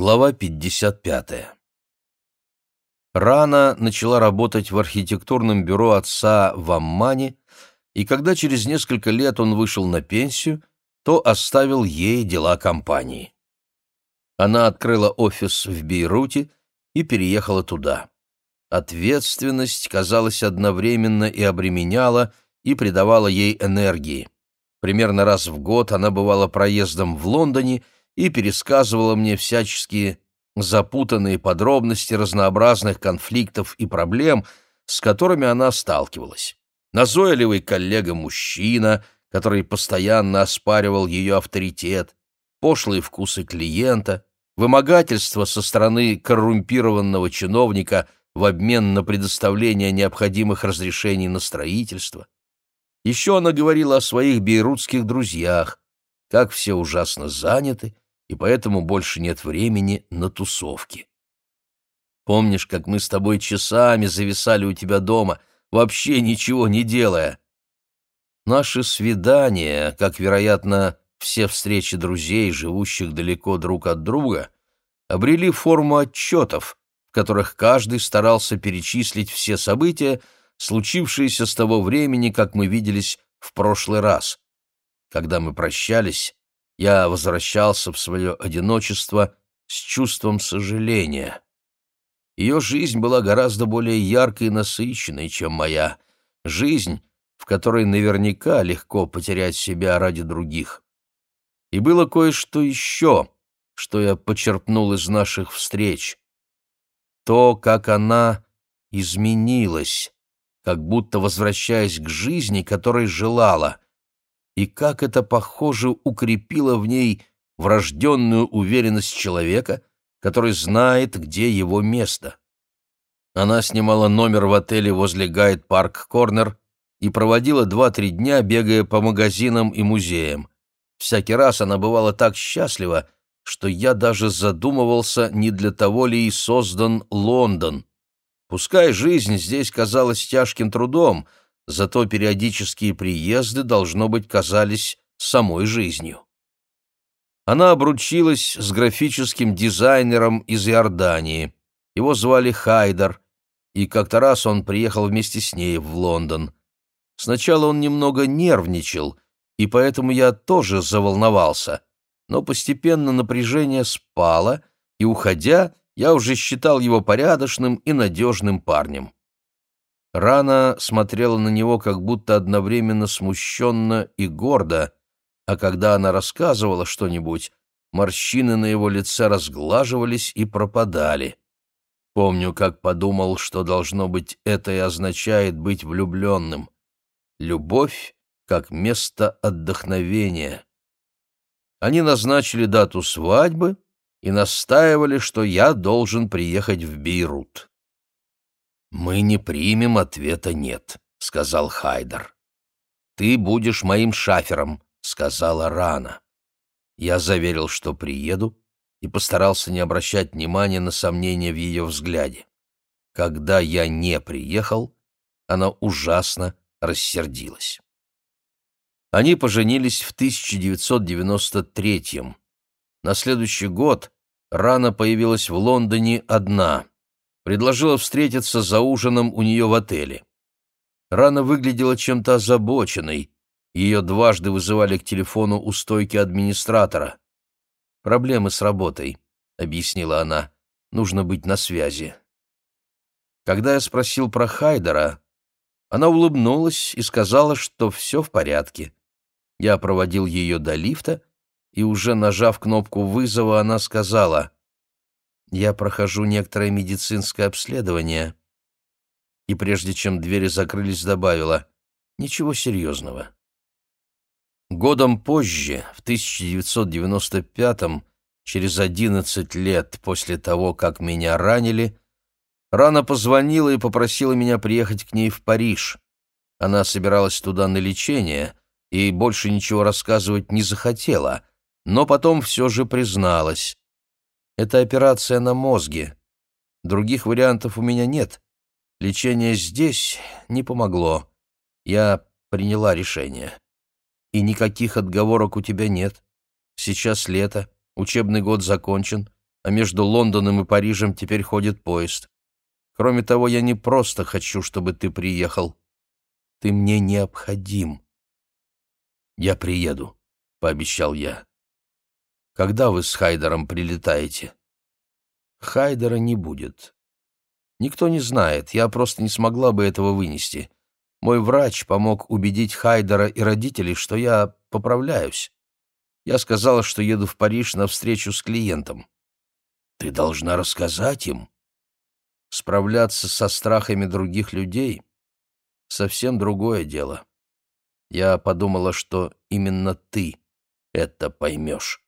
Глава 55. Рана начала работать в архитектурном бюро отца в Аммане, и когда через несколько лет он вышел на пенсию, то оставил ей дела компании. Она открыла офис в Бейруте и переехала туда. Ответственность, казалось, одновременно и обременяла, и придавала ей энергии. Примерно раз в год она бывала проездом в Лондоне и пересказывала мне всяческие запутанные подробности разнообразных конфликтов и проблем, с которыми она сталкивалась. Назойливый коллега-мужчина, который постоянно оспаривал ее авторитет, пошлые вкусы клиента, вымогательство со стороны коррумпированного чиновника в обмен на предоставление необходимых разрешений на строительство. Еще она говорила о своих бейрутских друзьях, как все ужасно заняты, и поэтому больше нет времени на тусовки. Помнишь, как мы с тобой часами зависали у тебя дома, вообще ничего не делая? Наши свидания, как, вероятно, все встречи друзей, живущих далеко друг от друга, обрели форму отчетов, в которых каждый старался перечислить все события, случившиеся с того времени, как мы виделись в прошлый раз. Когда мы прощались, я возвращался в свое одиночество с чувством сожаления. Ее жизнь была гораздо более яркой и насыщенной, чем моя. Жизнь, в которой наверняка легко потерять себя ради других. И было кое-что еще, что я почерпнул из наших встреч. То, как она изменилась, как будто возвращаясь к жизни, которой желала — и как это, похоже, укрепило в ней врожденную уверенность человека, который знает, где его место. Она снимала номер в отеле возле Гайд-парк-корнер и проводила два-три дня, бегая по магазинам и музеям. Всякий раз она бывала так счастлива, что я даже задумывался, не для того ли и создан Лондон. Пускай жизнь здесь казалась тяжким трудом, зато периодические приезды, должно быть, казались самой жизнью. Она обручилась с графическим дизайнером из Иордании. Его звали Хайдар, и как-то раз он приехал вместе с ней в Лондон. Сначала он немного нервничал, и поэтому я тоже заволновался, но постепенно напряжение спало, и, уходя, я уже считал его порядочным и надежным парнем. Рана смотрела на него как будто одновременно смущенно и гордо, а когда она рассказывала что-нибудь, морщины на его лице разглаживались и пропадали. Помню, как подумал, что должно быть это и означает быть влюбленным. Любовь как место отдохновения. Они назначили дату свадьбы и настаивали, что я должен приехать в Бейрут. «Мы не примем ответа «нет», — сказал Хайдер. «Ты будешь моим шафером», — сказала Рана. Я заверил, что приеду, и постарался не обращать внимания на сомнения в ее взгляде. Когда я не приехал, она ужасно рассердилась. Они поженились в 1993-м. На следующий год Рана появилась в Лондоне одна предложила встретиться за ужином у нее в отеле. Рана выглядела чем-то озабоченной, ее дважды вызывали к телефону у стойки администратора. «Проблемы с работой», — объяснила она, — «нужно быть на связи». Когда я спросил про Хайдера, она улыбнулась и сказала, что все в порядке. Я проводил ее до лифта, и уже нажав кнопку вызова, она сказала — я прохожу некоторое медицинское обследование. И прежде чем двери закрылись, добавила, ничего серьезного. Годом позже, в 1995-м, через 11 лет после того, как меня ранили, Рана позвонила и попросила меня приехать к ней в Париж. Она собиралась туда на лечение и больше ничего рассказывать не захотела, но потом все же призналась. Это операция на мозге. Других вариантов у меня нет. Лечение здесь не помогло. Я приняла решение. И никаких отговорок у тебя нет. Сейчас лето, учебный год закончен. а между Лондоном и Парижем теперь ходит поезд. Кроме того, я не просто хочу, чтобы ты приехал. Ты мне необходим. Я приеду, — пообещал я. Когда вы с Хайдером прилетаете? Хайдера не будет. Никто не знает, я просто не смогла бы этого вынести. Мой врач помог убедить Хайдера и родителей, что я поправляюсь. Я сказала, что еду в Париж на встречу с клиентом. Ты должна рассказать им. Справляться со страхами других людей — совсем другое дело. Я подумала, что именно ты это поймешь.